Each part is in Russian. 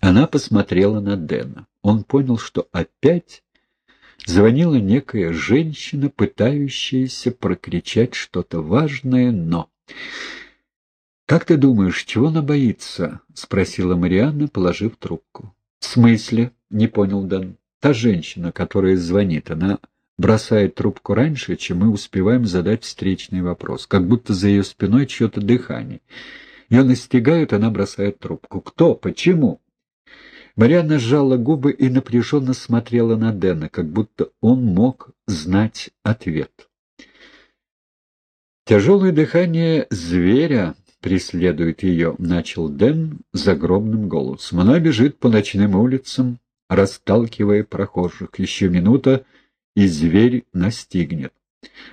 Она посмотрела на Дэна. Он понял, что опять звонила некая женщина, пытающаяся прокричать что-то важное, но... «Как ты думаешь, чего она боится?» — спросила Марианна, положив трубку. «В смысле?» — не понял Дэн. «Та женщина, которая звонит, она бросает трубку раньше, чем мы успеваем задать встречный вопрос, как будто за ее спиной чье-то дыхание. Ее настигают, она бросает трубку. Кто? Почему?» Марианна сжала губы и напряженно смотрела на Дэна, как будто он мог знать ответ. «Тяжелое дыхание зверя преследует ее», — начал Дэн загробным голосом. «Она бежит по ночным улицам, расталкивая прохожих. Еще минута, и зверь настигнет.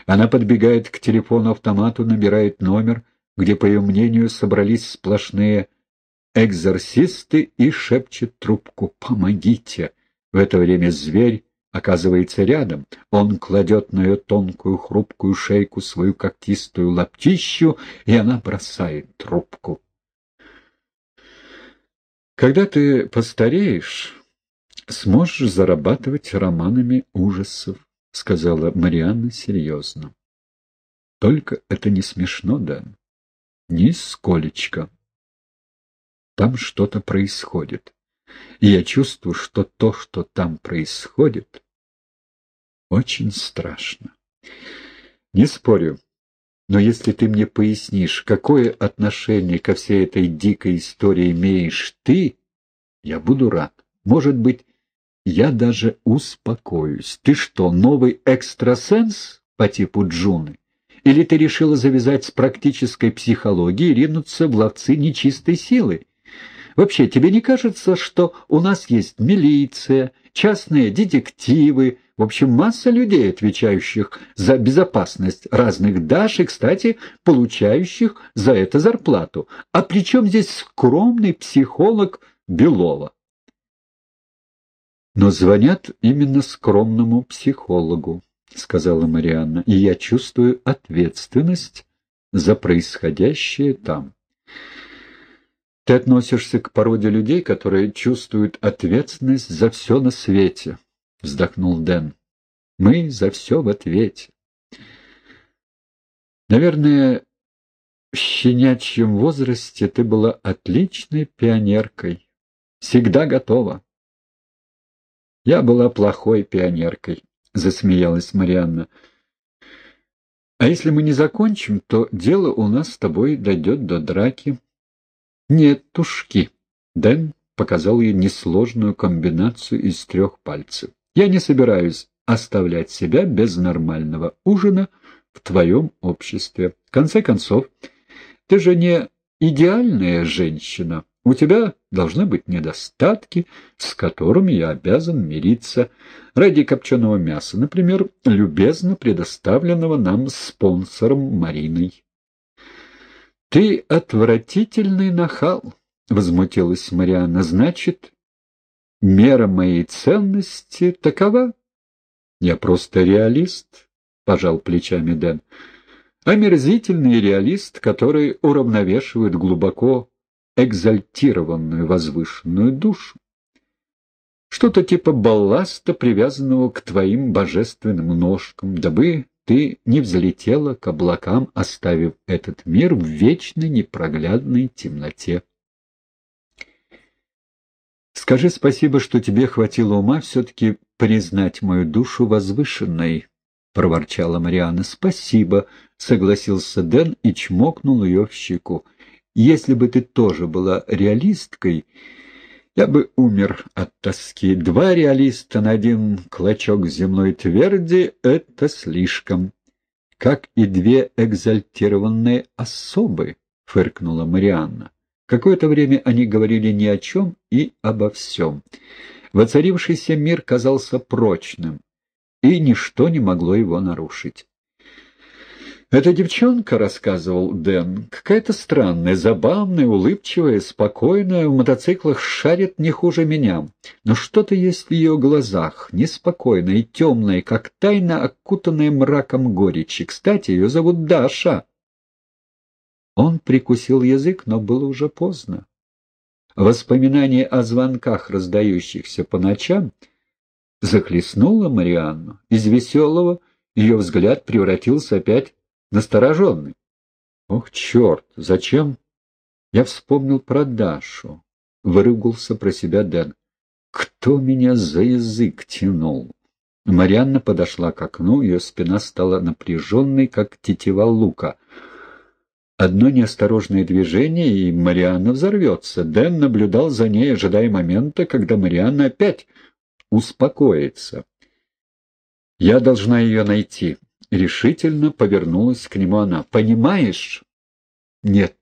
Она подбегает к телефону-автомату, набирает номер, где, по ее мнению, собрались сплошные экзорсисты и шепчет трубку «Помогите!». В это время зверь оказывается рядом. Он кладет на ее тонкую хрупкую шейку свою когтистую лаптищу, и она бросает трубку. Когда ты постареешь, сможешь зарабатывать романами ужасов, — сказала Марианна серьезно. — Только это не смешно, да? Нисколечко. Там что-то происходит. И я чувствую, что то, что там происходит, очень страшно. Не спорю, но если ты мне пояснишь, какое отношение ко всей этой дикой истории имеешь ты, я буду рад. Может быть, я даже успокоюсь. Ты что, новый экстрасенс по типу Джуны? Или ты решила завязать с практической психологией и ринуться в ловцы нечистой силы? Вообще, тебе не кажется, что у нас есть милиция, частные детективы, в общем, масса людей, отвечающих за безопасность разных даш и, кстати, получающих за это зарплату? А при чем здесь скромный психолог Белова? Но звонят именно скромному психологу, — сказала Марианна, — и я чувствую ответственность за происходящее там. Ты относишься к породе людей, которые чувствуют ответственность за все на свете, — вздохнул Дэн. Мы за все в ответе. Наверное, в щенячьем возрасте ты была отличной пионеркой, всегда готова. Я была плохой пионеркой, — засмеялась Марианна. А если мы не закончим, то дело у нас с тобой дойдет до драки. Нет, тушки. Дэн показал ей несложную комбинацию из трех пальцев. Я не собираюсь оставлять себя без нормального ужина в твоем обществе. В конце концов, ты же не идеальная женщина. У тебя должны быть недостатки, с которыми я обязан мириться. Ради копченого мяса, например, любезно предоставленного нам спонсором Мариной. — Ты отвратительный нахал, — возмутилась Мариана. — Значит, мера моей ценности такова? — Я просто реалист, — пожал плечами Дэн. — Омерзительный реалист, который уравновешивает глубоко экзальтированную возвышенную душу. Что-то типа балласта, привязанного к твоим божественным ножкам, дабы ты не взлетела к облакам, оставив этот мир в вечной непроглядной темноте. Скажи спасибо, что тебе хватило ума все-таки признать мою душу возвышенной, — проворчала Мариана. — Спасибо, — согласился Дэн и чмокнул ее в щеку. Если бы ты тоже была реалисткой, я бы умер от тоски. Два реалиста на один клочок земной тверди — это слишком. Как и две экзальтированные особы, — фыркнула Марианна. Какое-то время они говорили ни о чем и обо всем. Воцарившийся мир казался прочным, и ничто не могло его нарушить. «Эта девчонка, — рассказывал Дэн, — какая-то странная, забавная, улыбчивая, спокойная, в мотоциклах шарит не хуже меня. Но что-то есть в ее глазах, неспокойное и темное, как тайно окутанное мраком горечи. Кстати, ее зовут Даша». Он прикусил язык, но было уже поздно. Воспоминание о звонках, раздающихся по ночам, захлестнуло Марианну. Из веселого ее взгляд превратился опять настороженный. «Ох, черт! Зачем?» Я вспомнил про Дашу. Выругался про себя Дэн. «Кто меня за язык тянул?» Марианна подошла к окну, ее спина стала напряженной, как тетива лука. Одно неосторожное движение, и Марианна взорвется. Дэн наблюдал за ней, ожидая момента, когда Марианна опять успокоится. «Я должна ее найти», — решительно повернулась к нему она. «Понимаешь?» «Нет»,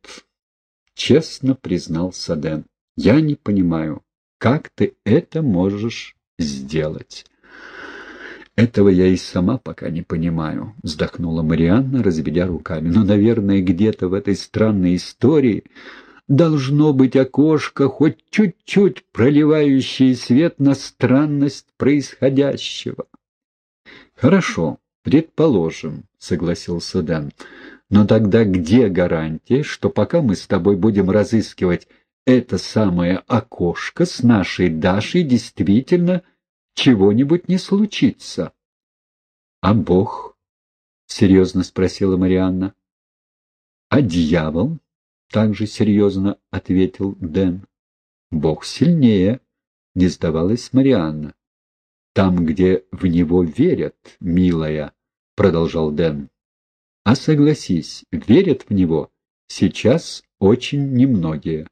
— честно признался Дэн. «Я не понимаю, как ты это можешь сделать?» «Этого я и сама пока не понимаю», — вздохнула Марианна, разведя руками. «Но, наверное, где-то в этой странной истории должно быть окошко, хоть чуть-чуть проливающее свет на странность происходящего». «Хорошо, предположим», — согласился Дэн. «Но тогда где гарантия, что пока мы с тобой будем разыскивать это самое окошко с нашей Дашей действительно чего-нибудь не случится. — А Бог? — серьезно спросила Марианна. — А дьявол? — также серьезно ответил Дэн. — Бог сильнее, — не сдавалась Марианна. — Там, где в него верят, милая, — продолжал Дэн. — А согласись, верят в него сейчас очень немногие.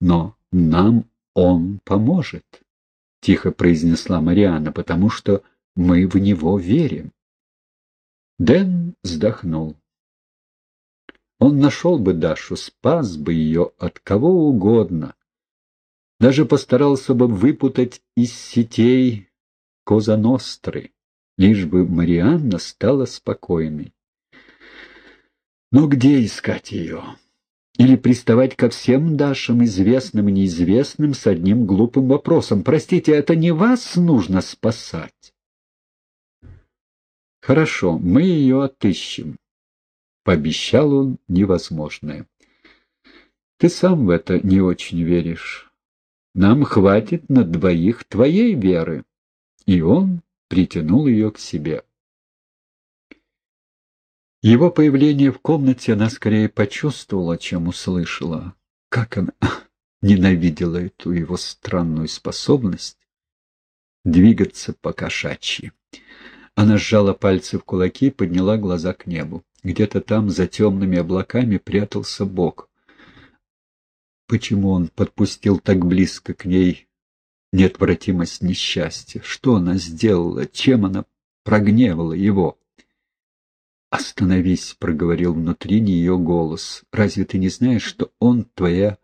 Но нам он поможет. — тихо произнесла Марианна, — потому что мы в него верим. Дэн вздохнул. Он нашел бы Дашу, спас бы ее от кого угодно. Даже постарался бы выпутать из сетей Коза Ностры, лишь бы Марианна стала спокойной. Но где искать ее? Или приставать ко всем Дашам, известным и неизвестным, с одним глупым вопросом. «Простите, это не вас нужно спасать?» «Хорошо, мы ее отыщем», — пообещал он невозможное. «Ты сам в это не очень веришь. Нам хватит на двоих твоей веры». И он притянул ее к себе. Его появление в комнате она скорее почувствовала, чем услышала. Как она ненавидела эту его странную способность двигаться по-кошачьи. Она сжала пальцы в кулаки и подняла глаза к небу. Где-то там, за темными облаками, прятался Бог. Почему он подпустил так близко к ней неотвратимость несчастья? Что она сделала? Чем она прогневала его? «Остановись», — проговорил внутри нее голос. «Разве ты не знаешь, что он твоя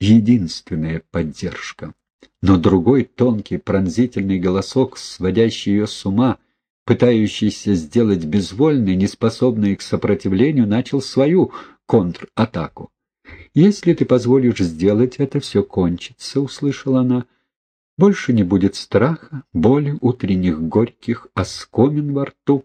единственная поддержка?» Но другой тонкий пронзительный голосок, сводящий ее с ума, пытающийся сделать безвольной, неспособной к сопротивлению, начал свою контратаку. «Если ты позволишь сделать это, все кончится», — услышала она. «Больше не будет страха, боли, утренних горьких оскомин во рту».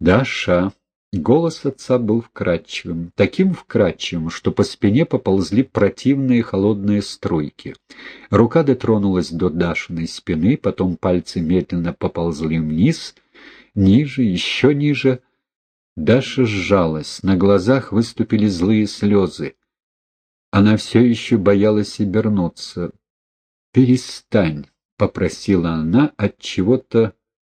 «Даша!» Голос отца был вкрадчивым, таким вкрадчивым, что по спине поползли противные холодные струйки. Рука дотронулась до Дашиной спины, потом пальцы медленно поползли вниз, ниже, еще ниже. Даша сжалась, на глазах выступили злые слезы. Она все еще боялась обернуться. «Перестань», — попросила она от чего-то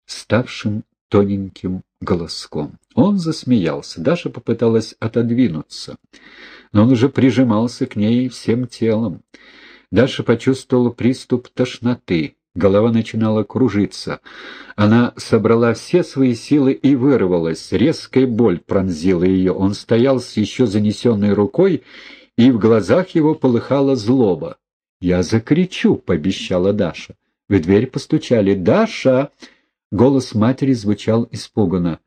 ставшим тоненьким голоском. Он засмеялся, Даша попыталась отодвинуться, но он уже прижимался к ней всем телом. Даша почувствовала приступ тошноты, голова начинала кружиться. Она собрала все свои силы и вырвалась. Резкая боль пронзила ее. Он стоял с еще занесенной рукой, и в глазах его полыхала злоба. «Я закричу», — пообещала Даша. В дверь постучали. «Даша!» Голос матери звучал испуганно.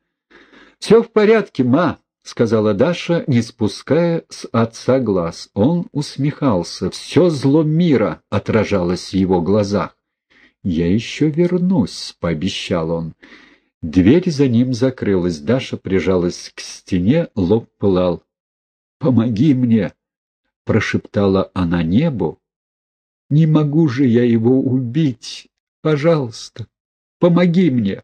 «Все в порядке, ма!» — сказала Даша, не спуская с отца глаз. Он усмехался. Все зло мира отражалось в его глазах. «Я еще вернусь», — пообещал он. Дверь за ним закрылась. Даша прижалась к стене, лоб пылал. «Помоги мне!» — прошептала она небу. «Не могу же я его убить! Пожалуйста, помоги мне!»